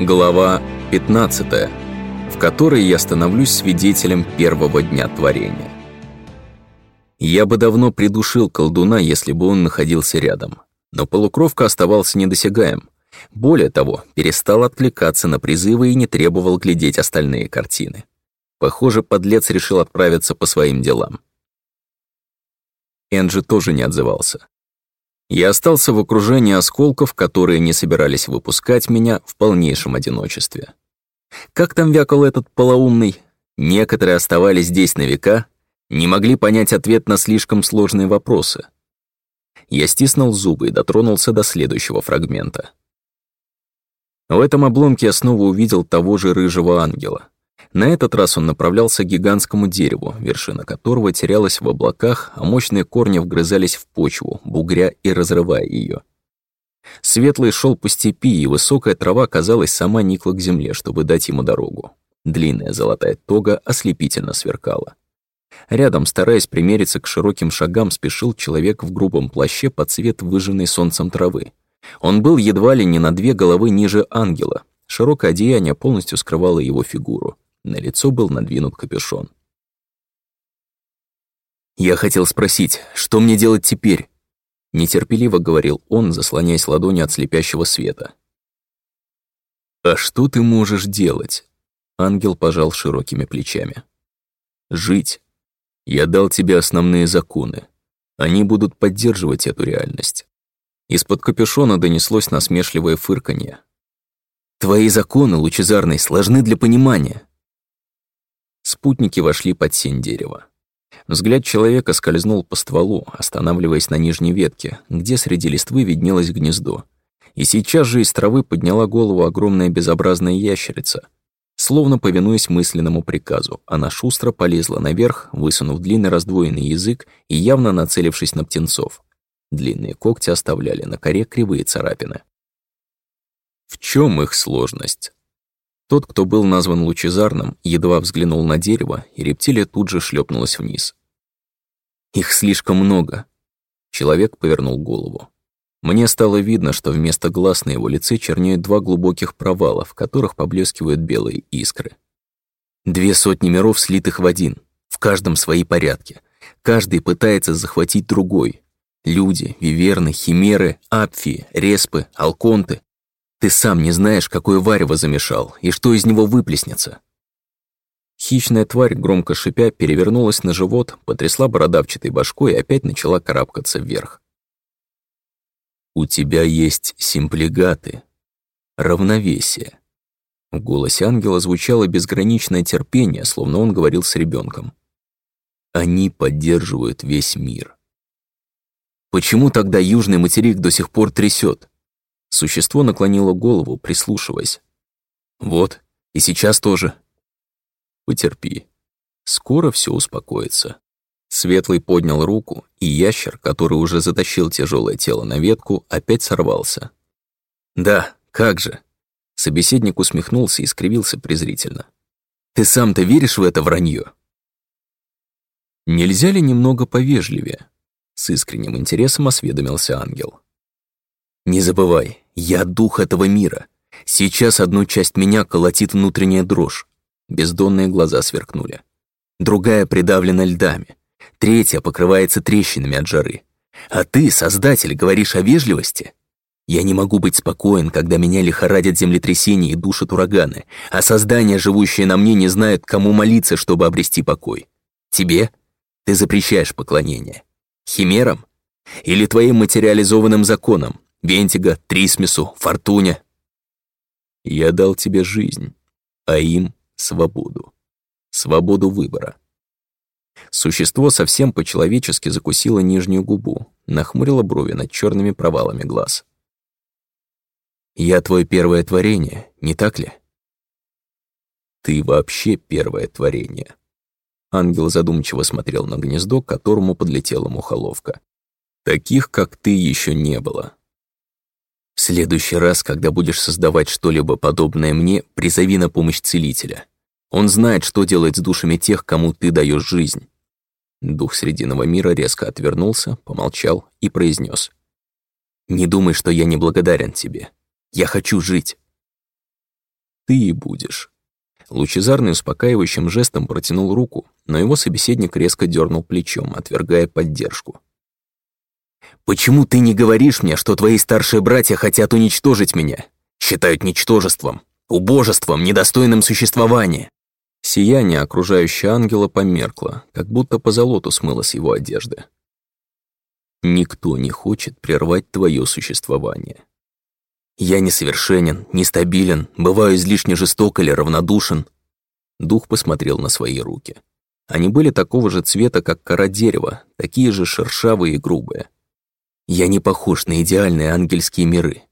Глава 15, в которой я становлюсь свидетелем первого дня творения. Я бы давно придушил колдуна, если бы он находился рядом. Но полукровка оставался недосягаем. Более того, перестал откликаться на призывы и не требовал глядеть остальные картины. Похоже, подлец решил отправиться по своим делам. Энджи тоже не отзывался. Я остался в окружении осколков, которые не собирались выпускать меня в полнейшем одиночестве. Как там вякал этот полоумный? Некоторые оставались здесь на века, не могли понять ответ на слишком сложные вопросы. Я стиснул зубы и дотронулся до следующего фрагмента. В этом обломке я снова увидел того же рыжего ангела. На этот раз он направлялся к гигантскому дереву, вершина которого терялась в облаках, а мощные корни вгрызались в почву, бугря и разрывая ее. Светлый шел по степи, и высокая трава, казалось, сама никла к земле, чтобы дать ему дорогу. Длинная золотая тога ослепительно сверкала. Рядом, стараясь примериться к широким шагам, спешил человек в грубом плаще под цвет выжженной солнцем травы. Он был едва ли не на две головы ниже ангела. Широкое одеяние полностью скрывало его фигуру. На лицо был надвинут капюшон. «Я хотел спросить, что мне делать теперь?» Нетерпеливо говорил он, заслоняясь ладонью от слепящего света. «А что ты можешь делать?» Ангел пожал широкими плечами. «Жить. Я дал тебе основные законы. Они будут поддерживать эту реальность». Из-под капюшона донеслось насмешливое фырканье. «Твои законы, лучезарный, сложны для понимания. Спутники вошли под сень дерева. Взгляд человека скользнул по стволу, останавливаясь на нижней ветке, где среди листвы виднелось гнездо. И сейчас же из травы подняла голову огромная безобразная ящерица. Словно повинуясь мысленному приказу, она шустро полезла наверх, высунув длинный раздвоенный язык и явно нацелившись на птенцов. Длинные когти оставляли на коре кривые царапины. В чем их сложность? Тот, кто был назван лучезарным, едва взглянул на дерево, и рептилия тут же шлепнулась вниз. «Их слишком много!» Человек повернул голову. Мне стало видно, что вместо глаз на его лице чернеют два глубоких провала, в которых поблескивают белые искры. Две сотни миров, слитых в один, в каждом свои порядки. Каждый пытается захватить другой. Люди, виверны, химеры, апфии, респы, алконты. Ты сам не знаешь, какое варево замешал и что из него выплеснется. Хищная тварь, громко шипя, перевернулась на живот, потрясла бородавчатой башкой и опять начала карабкаться вверх. «У тебя есть симплегаты. Равновесие». В голосе ангела звучало безграничное терпение, словно он говорил с ребенком. «Они поддерживают весь мир». «Почему тогда южный материк до сих пор трясет? Существо наклонило голову, прислушиваясь. «Вот, и сейчас тоже». «Потерпи. Скоро все успокоится». Светлый поднял руку, и ящер, который уже затащил тяжелое тело на ветку, опять сорвался. «Да, как же!» Собеседник усмехнулся и скривился презрительно. «Ты сам-то веришь в это вранье? «Нельзя ли немного повежливее?» С искренним интересом осведомился ангел. «Не забывай, я дух этого мира. Сейчас одну часть меня колотит внутренняя дрожь. Бездонные глаза сверкнули. Другая придавлена льдами. Третья покрывается трещинами от жары. А ты, создатель, говоришь о вежливости? Я не могу быть спокоен, когда меня лихорадят землетрясения и душат ураганы, а создания, живущие на мне, не знают, кому молиться, чтобы обрести покой. Тебе? Ты запрещаешь поклонение. Химерам? Или твоим материализованным законам? Вентига, Трисмесу, Фортуне. Я дал тебе жизнь, а им — свободу. Свободу выбора. Существо совсем по-человечески закусило нижнюю губу, нахмурило брови над черными провалами глаз. «Я твое первое творение, не так ли?» «Ты вообще первое творение». Ангел задумчиво смотрел на гнездо, к которому подлетела мухоловка. «Таких, как ты, еще не было. В следующий раз, когда будешь создавать что-либо подобное мне, призови на помощь целителя. Он знает, что делать с душами тех, кому ты даешь жизнь». Дух Срединного мира резко отвернулся, помолчал и произнес: «Не думай, что я не благодарен тебе. Я хочу жить». Ты и будешь. Лучезарный успокаивающим жестом протянул руку, но его собеседник резко дернул плечом, отвергая поддержку. «Почему ты не говоришь мне, что твои старшие братья хотят уничтожить меня? Считают ничтожеством, убожеством, недостойным существования?» Сияние окружающего ангела померкло, как будто по золоту смыло с его одежды. «Никто не хочет прервать твое существование. Я несовершенен, нестабилен, бываю излишне жесток или равнодушен». Дух посмотрел на свои руки. Они были такого же цвета, как кора дерева, такие же шершавые и грубые. Я не похож на идеальные ангельские миры.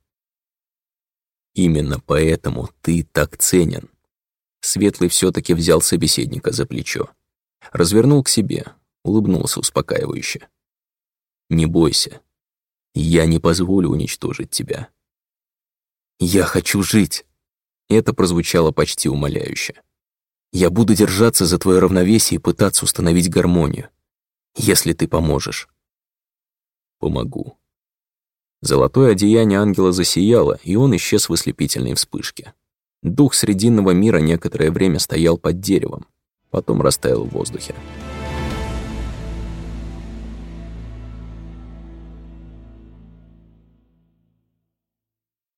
Именно поэтому ты так ценен. Светлый все таки взял собеседника за плечо. Развернул к себе, улыбнулся успокаивающе. «Не бойся. Я не позволю уничтожить тебя». «Я хочу жить!» Это прозвучало почти умоляюще. «Я буду держаться за твое равновесие и пытаться установить гармонию, если ты поможешь» помогу». Золотое одеяние ангела засияло, и он исчез в ослепительной вспышке. Дух Срединного мира некоторое время стоял под деревом, потом растаял в воздухе.